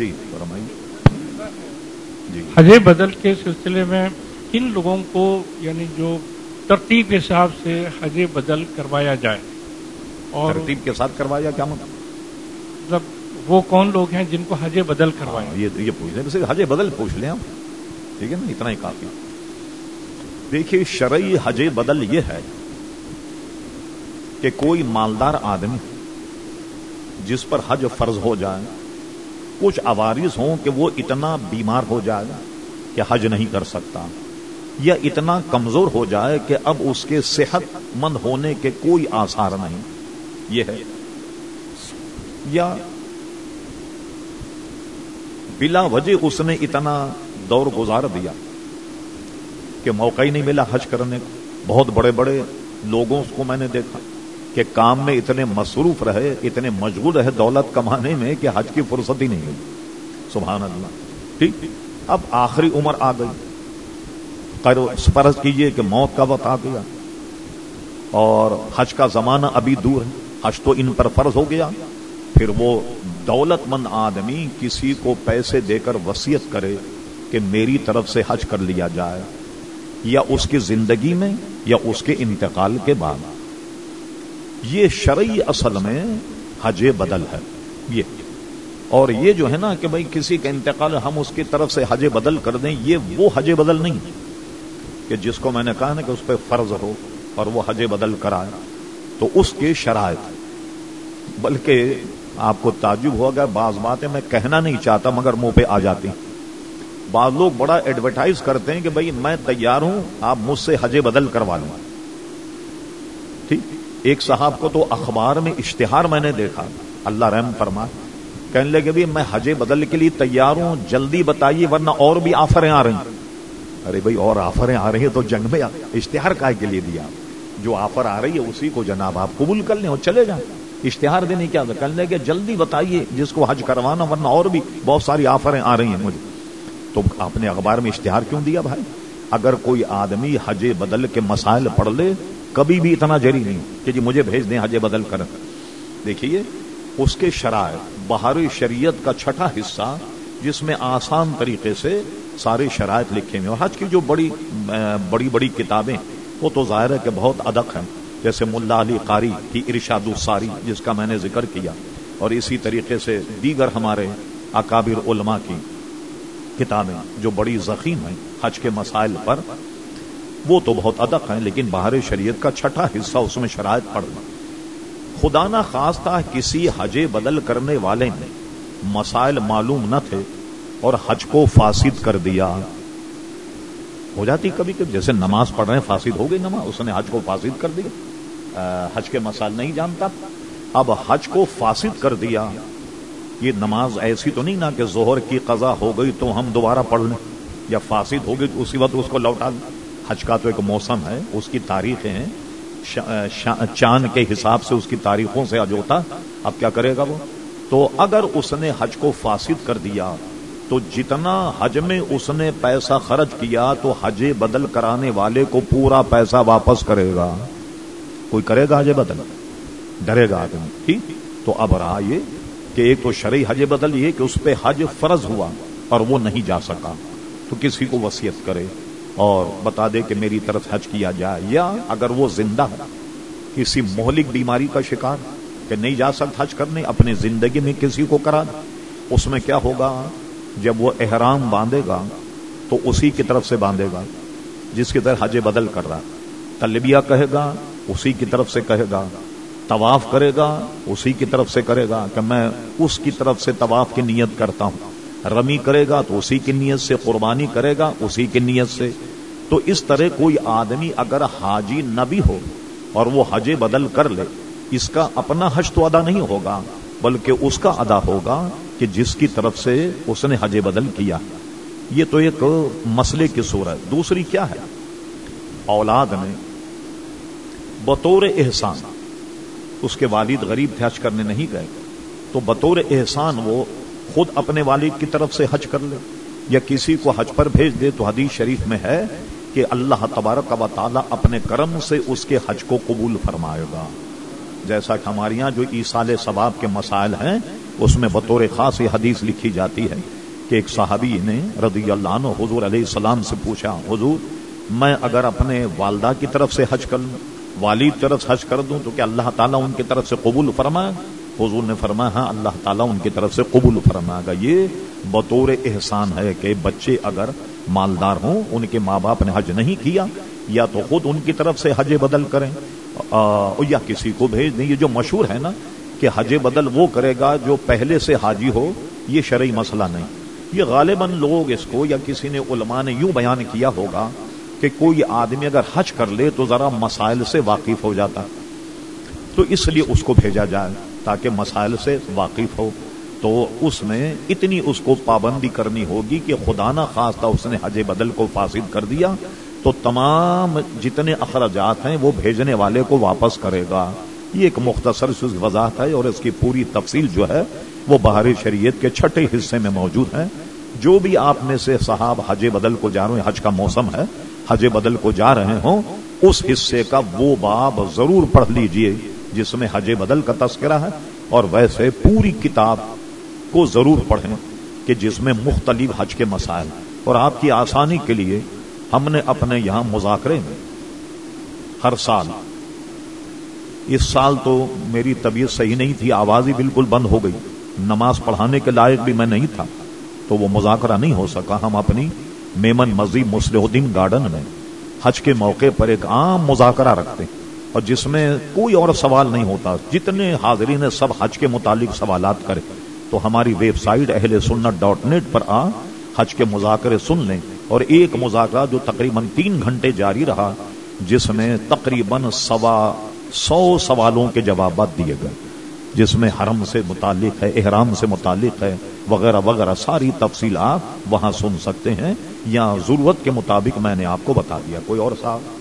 جی فرمائیے۔ جی۔ حج بدل کے سلسلے میں کن لوگوں کو یعنی جو ترتیب کے حساب سے حج بدل کروایا جائے؟ اور ترتیب کے ساتھ کروایا کیا مطلب؟ مطلب وہ کون لوگ ہیں جن کو حج بدل کروایا یہ یہ پوچھ لیں حج بدل پوچھ لیں آپ۔ ٹھیک ہے نا؟ اتنا ہی کافی۔ دیکھیے شرعی حج بدل یہ ہے کہ کوئی مالدار آدمی جس پر حج فرض ہو جائے کچھ عوارض ہوں کہ وہ اتنا بیمار ہو جائے کہ حج نہیں کر سکتا یا اتنا کمزور ہو جائے کہ اب اس کے صحت مند ہونے کے کوئی آثار نہیں۔ یہ ہے۔ یا بلا وجہ اس نے اتنا دور گزار دیا کہ موقع ہی نہیں ملا حج کرنے کو۔ بہت بڑے بڑے لوگوں کو میں نے دیکھا۔ کہ کام میں اتنے مصروف رہے، اتنے مشغول رہے دولت کمانے میں کہ حج کی فرصت ہی نہیں ملی۔ سبحان اللہ۔ ٹھیک؟ اب آخری عمر آ گئی۔ فرض کیجیے کہ موت کا وقت آ گیا۔ اور حج کا زمانہ ابھی دور ہے۔ حج تو ان پر فرض ہو گیا۔ پھر وہ دولت مند آدمی کسی کو پیسے دے کر وسیعت کرے کہ میری طرف سے حج کر لیا جائے، یا اس کی زندگی میں یا اس کے انتقال کے بعد۔ یہ شرعی اصل میں حج بدل ہے۔ یہ۔ اور یہ جو ہے نا کہ بھائی کسی کا انتقال ہم اس کی طرف سے حج بدل کر دیں، یہ وہ حج بدل نہیں کہ جس کو میں نے کہا نا کہ اس پہ فرض ہو اور وہ حج بدل کرائے، تو اس کے شرائط۔ بلکہ آپ کو تعجب ہوگا، بعض باتیں میں کہنا نہیں چاہتا مگر منہ پہ آ جاتی۔ بعض لوگ بڑا ایڈورٹائز کرتے ہیں کہ بھائی میں تیار ہوں، آپ مجھ سے حج بدل کروا لوں ٹھیک۔ ایک صاحب کو تو اخبار میں اشتہار میں نے دیکھا۔ اللہ رحم فرما۔ کہنے لگے بھی میں حج بدل کے لیے تیار ہوں، جلدی بتائیے ورنہ اور بھی آفریں آ رہی۔ ہیں ارے بھائی، اور آفریں آ رہی ہیں تو جنگ میں اشتہار کا کے لیے دیا۔ جو آفر آ رہی ہے اسی کو جناب آپ قبول کر لیں اور چلے جائیں۔ اشتہار دینے کیا کہنے لگے جلدی بتائیے جس کو حج کروانا ورنہ اور بھی بہت ساری آفریں آ رہی ہیں مجھے۔ تو آپ نے اخبار میں اشتہار کیوں دیا بھائی؟ اگر کوئی آدمی حج بدل کے مسائل پڑھ لے کبھی بھی اتنا جری نہیں کہ جی مجھے بھیج دیں، حج بدل کر۔ دیکھیے، اس کے شرائط بہاری شریعت کا چھٹا حصہ، جس میں آسان طریقے سے سارے شرائط لکھے ہوئے اور حج کی جو بڑی بڑی بڑی کتابیں، وہ تو ظاہر ہے کہ بہت ادق ہیں۔ جیسے ملا علی قاری کی ارشاد الساری، جس کا میں نے ذکر کیا۔ اور اسی طریقے سے دیگر ہمارے اکابر علماء کی کتابیں جو بڑی زخیم ہیں حج کے مسائل پر وہ تو بہت ادق ہیں، لیکن باہر شریعت کا چھٹا حصہ اس میں شرائط پڑنا خدا نہ خاص تھا کسی حج بدل کرنے والے نے مسائل معلوم نہ تھے اور حج کو فاسد کر دیا۔ ہو جاتی کبھی کبھی، جیسے نماز پڑھ رہے ہیں، فاسد ہو گئی نماز، اس نے حج کو فاسد کر دیا۔ حج کے مسائل نہیں جانتا۔ اب حج کو فاسد کر دیا۔ یہ نماز ایسی تو نہیں نا کہ زہر کی قضا ہو گئی تو ہم دوبارہ پڑھ لیں، یا فاسد ہو گئی تو اسی وقت اس کو لوٹا دیں۔ حج کا تو ایک موسم ہے، اس کی تاریخیں ہیں۔ چاند کے حساب سے اس کی تاریخوں سے حج ہوتا اب کیا کرے گا وہ؟ تو اگر اس نے حج کو فاسد کر دیا، تو جتنا حج میں اس نے پیسہ خرچ کیا، تو حج بدل کرانے والے کو پورا پیسہ واپس کرے گا۔ کوئی کرے گا حج بدل؟ ڈرے گا آدمی۔ ٹھیک تو اب رہا یہ کہ ایک تو شرعی حج بدل یہ کہ اس پہ حج فرض ہوا اور وہ نہیں جا سکا۔ تو کسی کو وسیعت کرے۔ اور بتا دے کہ میری طرف حج کیا جائے، یا اگر وہ زندہ ہے کسی مہلک بیماری کا شکار، کہ نہیں جا سکتا حج کرنے اپنی زندگی میں کسی کو کرا دے، اس میں کیا ہوگا؟ جب وہ احرام باندھے گا، تو اسی کی طرف سے باندھے گا، جس کی طرح حج بدل کر رہا۔ تلبیہ کہے گا، اسی کی طرف سے کہے گا۔ طواف کرے گا، اسی کی طرف سے کرے گا، کہ میں اس کی طرف سے طواف کی نیت کرتا ہوں۔ رمی کرے گا، تو اسی کی نیت سے، قربانی کرے گا، اسی کی نیت سے۔ تو اس طرح کوئی آدمی اگر حاجی نہ بھی ہو اور وہ حج بدل کر لے، اس کا اپنا حج تو ادا نہیں ہوگا، بلکہ اس کا ادا ہوگا کہ جس کی طرف سے اس نے حج بدل کیا۔ یہ تو ایک مسئلے کی صورت۔ دوسری کیا ہے؟ اولاد نے بطور احسان، اس کے والد غریب تھے، حج کرنے نہیں گئے، تو بطور احسان وہ خود اپنے والد کی طرف سے حج کر لے، یا کسی کو حج پر بھیج دے تو حدیث شریف میں ہے کہ اللہ تبارک و تعالیٰ اپنے کرم سے اس کے حج کو قبول فرمائے گا۔ جیسا کہ ہمارے یہاں جو ایسال ثواب کے مسائل ہیں، اس میں بطور خاص یہ حدیث لکھی جاتی ہے کہ ایک صحابی نے رضی اللہ عنہ حضور علیہ السلام سے پوچھا، حضور، میں اگر اپنے والدہ کی طرف سے حج کر لوں، والد طرف حج کر دوں، تو کیا اللہ تعالیٰ ان کی طرف سے قبول فرمائے؟ حضور نے فرمایا ہاں اللہ تعالیٰ ان کی طرف سے قبول فرمائے گا۔ یہ بطور احسان ہے کہ بچے اگر مالدار ہوں، ان کے ماں باپ نے حج نہیں کیا، یا تو خود ان کی طرف سے حج بدل کریں۔ یا کسی کو بھیج دیں، یہ جو مشہور ہے نا کہ حج بدل وہ کرے گا جو پہلے سے حاجی ہو، یہ شرعی مسئلہ نہیں۔ یہ غالباً لوگ اس کو، یا کسی نے علماء نے یوں بیان کیا ہوگا کہ کوئی آدمی اگر حج کر لے تو ذرا مسائل سے واقف ہو جاتا۔ تو اس لیے اس کو بھیجا جائے تاکہ مسائل سے واقف ہو۔ تو اس میں اتنی اس کو پابندی کرنی ہوگی کہ خدا نہ خاص اس نے حج بدل کو فاسد کر دیا، تو تمام جتنے اخراجات ہیں وہ بھیجنے والے کو واپس کرے گا۔ یہ ایک مختصر وضاحت ہے اور اس کی پوری تفصیل جو ہے وہ بہاری شریعت کے چھٹے حصے میں موجود ہے۔ جو بھی آپ میں سے صاحب حج بدل کو جا رہے ہیں، حج کا موسم ہے، حج بدل کو جا رہے ہوں، اس حصے کا وہ باب ضرور پڑھ لیجیے، جس میں حج بدل کا تذکرہ ہے اور ویسے پوری کتاب کو ضرور پڑھیں کہ جس میں مختلف حج کے مسائل اور آپ کی آسانی کے لیے ہم نے اپنے یہاں مذاکرے میں ہر سال اس سال تو میری طبیعت صحیح نہیں تھی آواز ہی بالکل بند ہو گئی۔ نماز پڑھانے کے لائق بھی میں نہیں تھا، تو وہ مذاکرہ نہیں ہو سکا۔ ہم اپنی میمن مسجد مسلح الدین گارڈن میں حج کے موقع پر ایک عام مذاکرہ رکھتے ہیں۔ اور جس میں کوئی اور سوال نہیں ہوتا، جتنے حاضرین سب حج کے متعلق سوالات کرے تو ہماری ویب سائٹ اہل سنت ڈاٹ نیٹ پر آ، حج کے مذاکرے سن لیں۔ اور ایک مذاکرہ جو تقریباً تین گھنٹے جاری رہا، جس میں تقریباً سوا، سو سوالوں کے جوابات دیے گئے۔ جس میں حرم سے متعلق ہے، احرام سے متعلق ہے، وغیرہ وغیرہ ساری تفصیلات وہاں سن سکتے ہیں۔ یا ضرورت کے مطابق میں نے آپ کو بتا دیا۔ کوئی اور صاحب؟